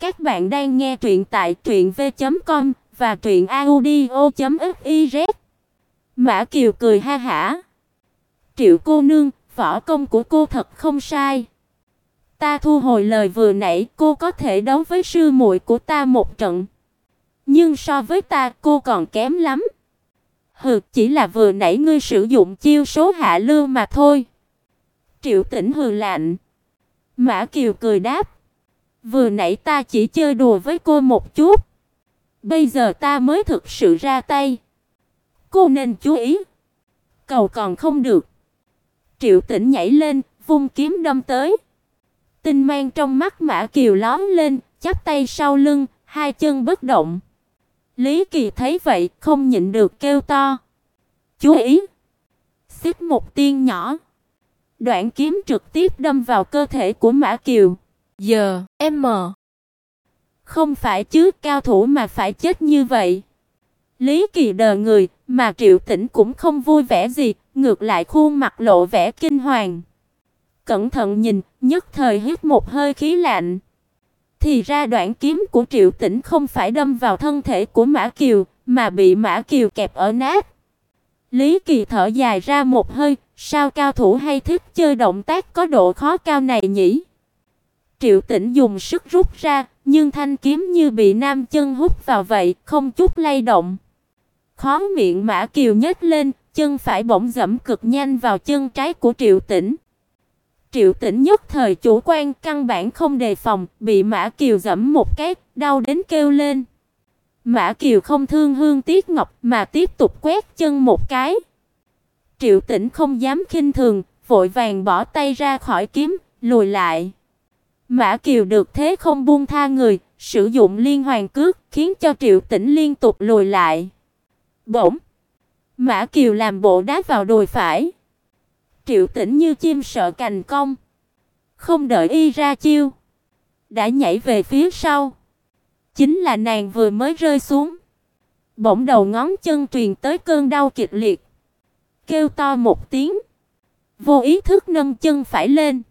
Các bạn đang nghe truyện tại truyệnv.com và truyệnaudio.fiz. Mã Kiều cười ha hả. Triệu cô nương, võ công của cô thật không sai. Ta thu hồi lời vừa nãy, cô có thể đấu với sư muội của ta một trận. Nhưng so với ta, cô còn kém lắm. Hừ, chỉ là vừa nãy ngươi sử dụng chiêu số hạ lưu mà thôi. Triệu Tĩnh hừ lạnh. Mã Kiều cười đáp. Vừa nãy ta chỉ chơi đùa với cô một chút. Bây giờ ta mới thực sự ra tay. Cô nên chú ý. Cầu còn không được. Triệu Tĩnh nhảy lên, vung kiếm đâm tới. Tinh mang trong mắt Mã Kiều lóe lên, chắp tay sau lưng, hai chân bất động. Lý Kỳ thấy vậy, không nhịn được kêu to. "Chú ý!" Xích một tiên nhỏ. Đoạn kiếm trực tiếp đâm vào cơ thể của Mã Kiều. Giờ, M. Không phải chứ, cao thủ mà phải chết như vậy. Lý Kỳ đờ người, mà Triệu Tĩnh cũng không vui vẻ gì, ngược lại khuôn mặt lộ vẻ kinh hoàng. Cẩn thận nhìn, nhất thời hít một hơi khí lạnh. Thì ra đoạn kiếm của Triệu Tĩnh không phải đâm vào thân thể của Mã Kiều, mà bị Mã Kiều kẹp ở nát. Lý Kỳ thở dài ra một hơi, sao cao thủ hay thích chơi động tác có độ khó cao này nhỉ? Triệu Tĩnh dùng sức rút ra, nhưng thanh kiếm như bị nam chân hút vào vậy, không chút lay động. Khó miệng Mã Kiều nhếch lên, chân phải bỗng dẫm cực nhanh vào chân trái của Triệu Tĩnh. Triệu Tĩnh nhất thời chủ quan căn bản không đề phòng, bị Mã Kiều dẫm một cái, đau đến kêu lên. Mã Kiều không thương Hương Tiết Ngọc mà tiếp tục quét chân một cái. Triệu Tĩnh không dám khinh thường, vội vàng bỏ tay ra khỏi kiếm, lùi lại. Mã Kiều được thế không buông tha người, sử dụng liên hoàn cước, khiến cho Triệu Tĩnh liên tục lùi lại. Bỗng, Mã Kiều làm bộ đá vào đùi phải. Triệu Tĩnh như chim sợ cành cong, không đợi y ra chiêu, đã nhảy về phía sau. Chính là nàng vừa mới rơi xuống, bỗng đầu ngón chân truyền tới cơn đau kịch liệt, kêu to một tiếng, vô ý thức nâng chân phải lên,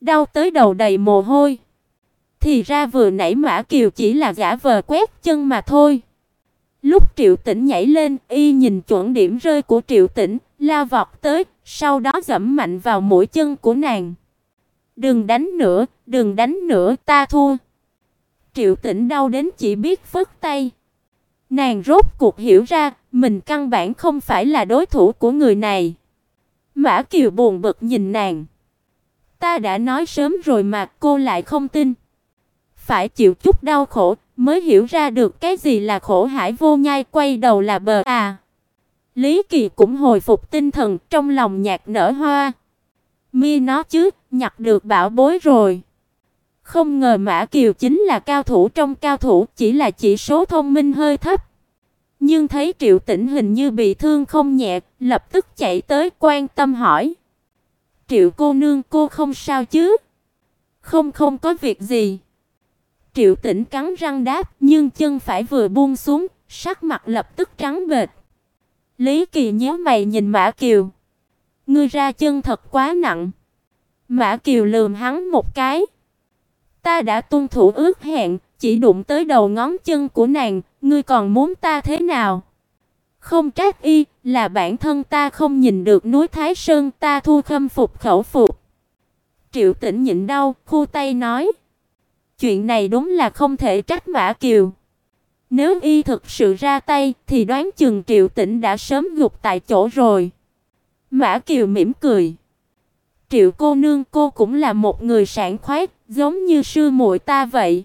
đau tới đầu đầy mồ hôi. Thì ra vừa nãy Mã Kiều chỉ là giả vờ quét chân mà thôi. Lúc Triệu Tĩnh nhảy lên, y nhìn chuẩn điểm rơi của Triệu Tĩnh, lao vọt tới, sau đó giẫm mạnh vào mũi chân của nàng. "Đừng đánh nữa, đừng đánh nữa, ta thua." Triệu Tĩnh đau đến chỉ biết phất tay. Nàng rốt cuộc hiểu ra, mình căn bản không phải là đối thủ của người này. Mã Kiều buồn bực nhìn nàng. "Ta đã nói sớm rồi mà cô lại không tin." Phải chịu chút đau khổ mới hiểu ra được cái gì là khổ hải vô nhai quay đầu là bờ à. Lý Kỳ cũng hồi phục tinh thần, trong lòng nhạc nở hoa. Mi nó chứ, nhặt được bảo bối rồi. Không ngờ Mã Kiều chính là cao thủ trong cao thủ, chỉ là chỉ số thông minh hơi thấp. Nhưng thấy Triệu Tĩnh hình như bị thương không nhẹ, lập tức chạy tới quan tâm hỏi. "Triệu cô nương, cô không sao chứ?" "Không không có việc gì." Triệu Tĩnh cắn răng đáp, nhưng chân phải vừa buông xuống, sắc mặt lập tức trắng bệch. Lý Kỳ nhíu mày nhìn Mã Kiều. Ngươi ra chân thật quá nặng. Mã Kiều lườm hắn một cái. Ta đã tuân thủ ước hẹn, chỉ đụng tới đầu ngón chân của nàng, ngươi còn muốn ta thế nào? Không trách y, là bản thân ta không nhìn được núi Thái Sơn, ta thu khâm phục khẩu phục. Triệu Tĩnh nhịn đau, khu tay nói: Chuyện này đúng là không thể trách Mã Kiều. Nếu y thực sự ra tay thì đoán chừng Triệu Tĩnh đã sớm gục tại chỗ rồi. Mã Kiều mỉm cười. Triệu cô nương cô cũng là một người sảng khoái, giống như sư muội ta vậy.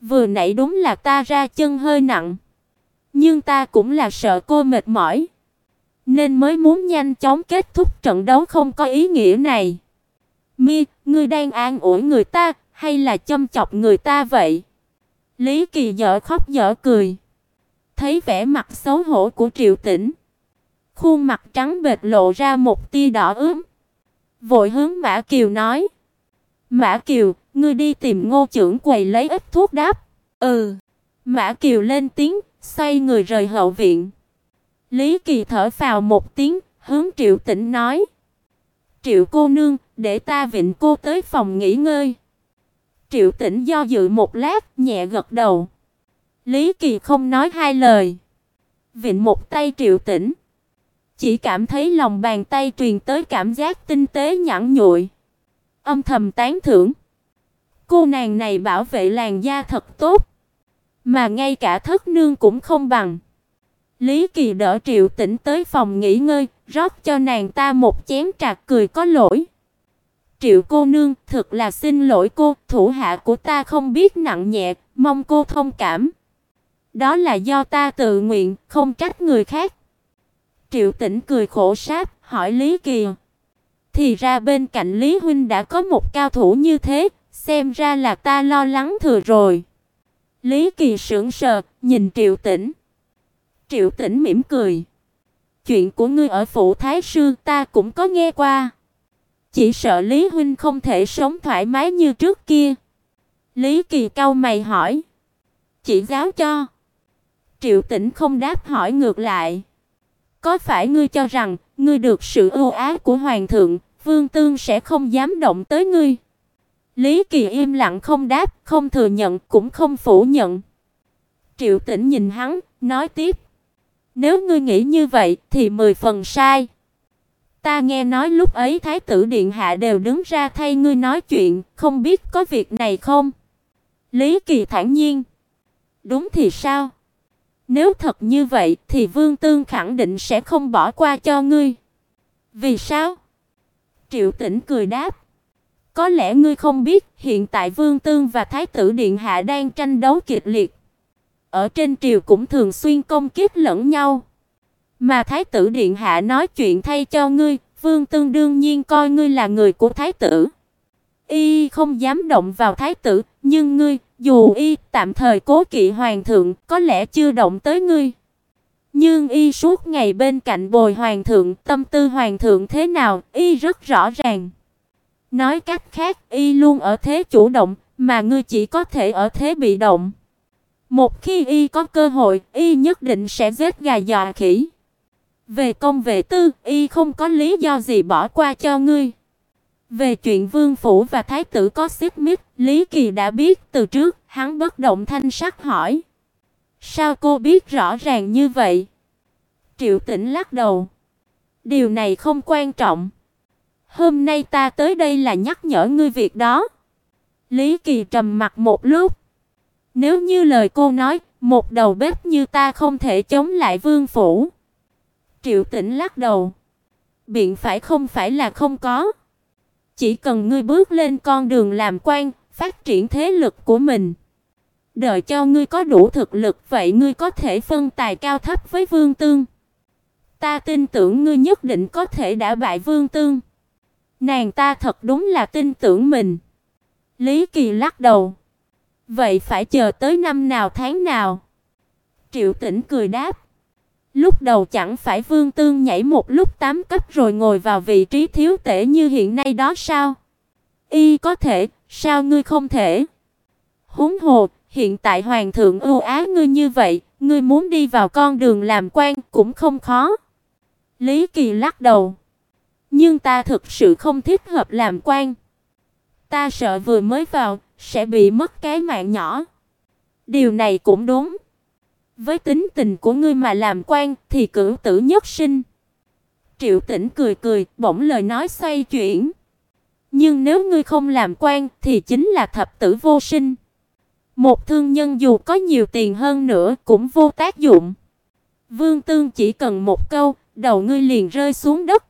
Vừa nãy đúng là ta ra chân hơi nặng, nhưng ta cũng là sợ cô mệt mỏi, nên mới muốn nhanh chóng kết thúc trận đấu không có ý nghĩa này. Mi, ngươi đang an ủi người ta, hay là châm chọc người ta vậy? Lý Kỳ dở khóc dở cười. Thấy vẻ mặt xấu hổ của Triệu Tĩnh, khuôn mặt trắng bệch lộ ra một tia đỏ ửng. Vội hướng Mã Kiều nói: "Mã Kiều, ngươi đi tìm Ngô trưởng quầy lấy ít thuốc đáp." "Ừ." Mã Kiều lên tiếng, xoay người rời hậu viện. Lý Kỳ thở phào một tiếng, hướng Triệu Tĩnh nói: "Triệu cô nương, để ta vịnh cô tới phòng nghỉ ngơi." Triệu Tĩnh do dự một lát, nhẹ gật đầu. Lý Kỳ không nói hai lời, vịn một tay Triệu Tĩnh, chỉ cảm thấy lòng bàn tay truyền tới cảm giác tinh tế nhẵn nhụi, âm thầm tán thưởng. Cô nàng này bảo vệ làn da thật tốt, mà ngay cả thất nương cũng không bằng. Lý Kỳ đỡ Triệu Tĩnh tới phòng nghỉ ngơi, rót cho nàng ta một chén trà cười có lỗi. Triệu cô nương, thật là xin lỗi cô, thủ hạ của ta không biết nặng nhẹ, mong cô thông cảm. Đó là do ta tự nguyện, không trách người khác. Triệu Tĩnh cười khổ sáp, hỏi Lý Kỳ. Thì ra bên cạnh Lý huynh đã có một cao thủ như thế, xem ra là ta lo lắng thừa rồi. Lý Kỳ sững sờ, nhìn Triệu Tĩnh. Triệu Tĩnh mỉm cười. Chuyện của ngươi ở phủ thái sư ta cũng có nghe qua. Chỉ sợ Lý huynh không thể sống thoải mái như trước kia. Lý Kỳ cau mày hỏi. Chỉ giáo cho. Triệu Tĩnh không đáp hỏi ngược lại. Có phải ngươi cho rằng ngươi được sự ưu ái của hoàng thượng, Vương Tương sẽ không dám động tới ngươi? Lý Kỳ im lặng không đáp, không thừa nhận cũng không phủ nhận. Triệu Tĩnh nhìn hắn, nói tiếp: "Nếu ngươi nghĩ như vậy thì mười phần sai. Ta nghe nói lúc ấy thái tử điện hạ đều đứng ra thay ngươi nói chuyện, không biết có việc này không?" Lý Kỳ thản nhiên: "Đúng thì sao? Nếu thật như vậy thì Vương Tương khẳng định sẽ không bỏ qua cho ngươi." "Vì sao?" Triệu Tĩnh cười đáp: có lẽ ngươi không biết, hiện tại Vương Tương và Thái tử điện hạ đang tranh đấu kịch liệt. Ở trên triều cũng thường xuyên công kích lẫn nhau. Mà Thái tử điện hạ nói chuyện thay cho ngươi, Vương Tương đương nhiên coi ngươi là người của thái tử. Y không dám động vào thái tử, nhưng ngươi, dù y tạm thời cố kỵ hoàng thượng, có lẽ chưa động tới ngươi. Nhưng y suốt ngày bên cạnh bồi hoàng thượng, tâm tư hoàng thượng thế nào, y rất rõ ràng. Nói cách khác, y luôn ở thế chủ động, mà ngươi chỉ có thể ở thế bị động. Một khi y có cơ hội, y nhất định sẽ giết gà dọa khỉ. Về công về tư, y không có lý do gì bỏ qua cho ngươi. Về chuyện vương phủ và thái tử có xích mích, Lý Kỳ đã biết từ trước, hắn bất động thanh sắc hỏi. Sao cô biết rõ ràng như vậy? Triệu Tĩnh lắc đầu. Điều này không quan trọng. Hôm nay ta tới đây là nhắc nhở ngươi việc đó. Lý Kỳ trầm mặt một lúc. Nếu như lời cô nói, một đầu bếp như ta không thể chống lại vương phủ. Triệu Tĩnh lắc đầu. Biện phải không phải là không có. Chỉ cần ngươi bước lên con đường làm quan, phát triển thế lực của mình. Đợi cho ngươi có đủ thực lực vậy ngươi có thể phân tài cao thấp với Vương Tương. Ta tin tưởng ngươi nhất định có thể đả bại Vương Tương. Nàng ta thật đúng là tin tưởng mình. Lý Kỳ lắc đầu. Vậy phải chờ tới năm nào tháng nào? Triệu Tĩnh cười đáp. Lúc đầu chẳng phải Vương Tương nhảy một lúc tám cấp rồi ngồi vào vị trí thiếu tể như hiện nay đó sao? Y có thể, sao ngươi không thể? Huống hồ, hiện tại hoàng thượng ưu ái ngươi như vậy, ngươi muốn đi vào con đường làm quan cũng không khó. Lý Kỳ lắc đầu. Nhưng ta thực sự không thích hợp làm quan. Ta sợ vừa mới vào sẽ bị mất cái mạng nhỏ. Điều này cũng đúng. Với tính tình của ngươi mà làm quan thì cửu tử nhất sinh. Triệu Tĩnh cười cười, bỗng lời nói xoay chuyển. Nhưng nếu ngươi không làm quan thì chính là thập tử vô sinh. Một thương nhân dù có nhiều tiền hơn nữa cũng vô tác dụng. Vương Tương chỉ cần một câu, đầu ngươi liền rơi xuống đất.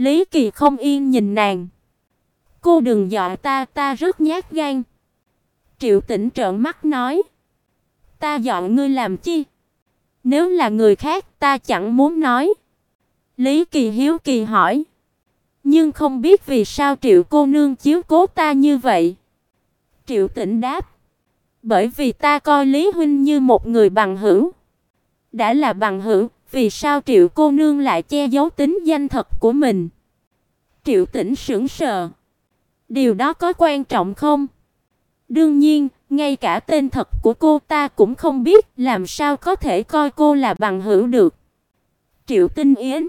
Lý Kỳ không yên nhìn nàng. "Cô đừng dọa ta, ta rất nhát gan." Triệu Tĩnh trợn mắt nói. "Ta dọa ngươi làm chi? Nếu là người khác, ta chẳng muốn nói." Lý Kỳ hiếu kỳ hỏi. "Nhưng không biết vì sao Triệu cô nương chiếu cố ta như vậy?" Triệu Tĩnh đáp. "Bởi vì ta coi Lý huynh như một người bằng hữu." Đã là bằng hữu, vì sao Triệu cô nương lại che giấu tính danh thật của mình? Triệu Tĩnh sững sờ. Điều đó có quan trọng không? Đương nhiên, ngay cả tên thật của cô ta cũng không biết, làm sao có thể coi cô là bằng hữu được. Triệu Tinh Yến.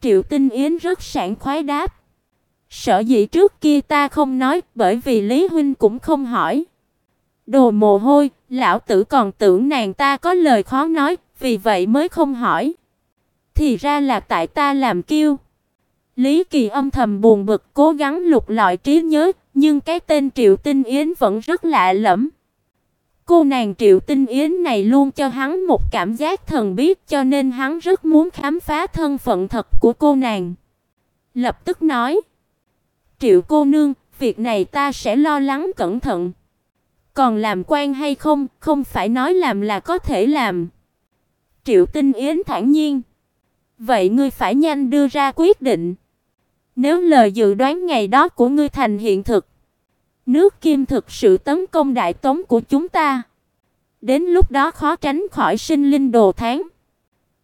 Triệu Tinh Yến rất sảng khoái đáp. Sở dĩ trước kia ta không nói, bởi vì Lý huynh cũng không hỏi. Đồ mồ hôi, lão tử còn tưởng nàng ta có lời khó nói, vì vậy mới không hỏi. Thì ra là tại ta làm kiêu. Lý Kỳ âm thầm buồn bực, cố gắng lục lọi trí nhớ, nhưng cái tên Triệu Tinh Yến vẫn rất lạ lẫm. Cô nàng Triệu Tinh Yến này luôn cho hắn một cảm giác thần bí, cho nên hắn rất muốn khám phá thân phận thật của cô nàng. Lập tức nói: "Triệu cô nương, việc này ta sẽ lo lắng cẩn thận. Còn làm quan hay không, không phải nói làm là có thể làm." Triệu Tinh Yến thản nhiên: "Vậy ngươi phải nhanh đưa ra quyết định. Nếu lời dự đoán ngày đó của ngươi thành hiện thực, Nước Kim thực sự tấn công đại tống của chúng ta. Đến lúc đó khó tránh khỏi sinh linh đồ tháng.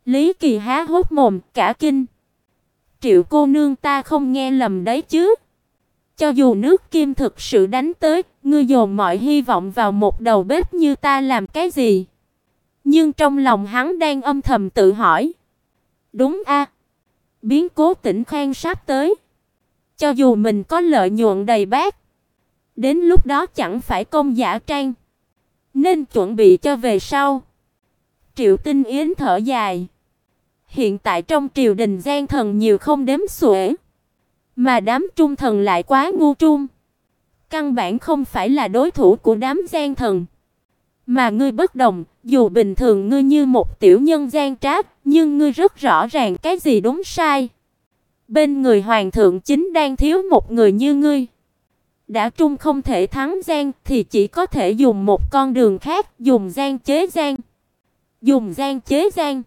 Lý Kỳ há hốc mồm, cả kinh. Triệu cô nương ta không nghe lầm đấy chứ? Cho dù nước Kim thực sự đánh tới, ngươi dồn mọi hy vọng vào một đầu bếp như ta làm cái gì? Nhưng trong lòng hắn đang âm thầm tự hỏi. Đúng a, biến cố tỉnh Khang sắp tới. Cho dù mình có lợi nhuận đầy bát, Đến lúc đó chẳng phải công giả trang, nên chuẩn bị cho về sau. Triệu Tinh Yến thở dài. Hiện tại trong triều đình gian thần nhiều không đếm xuể, mà đám trung thần lại quá ngu trung. Căn bản không phải là đối thủ của đám gian thần. Mà ngươi bất đồng, dù bình thường ngươi như một tiểu nhân gian trác, nhưng ngươi rất rõ ràng cái gì đúng sai. Bên người hoàng thượng chính đang thiếu một người như ngươi đã trung không thể thắng gian thì chỉ có thể dùng một con đường khác, dùng gian chế gian. Dùng gian chế gian.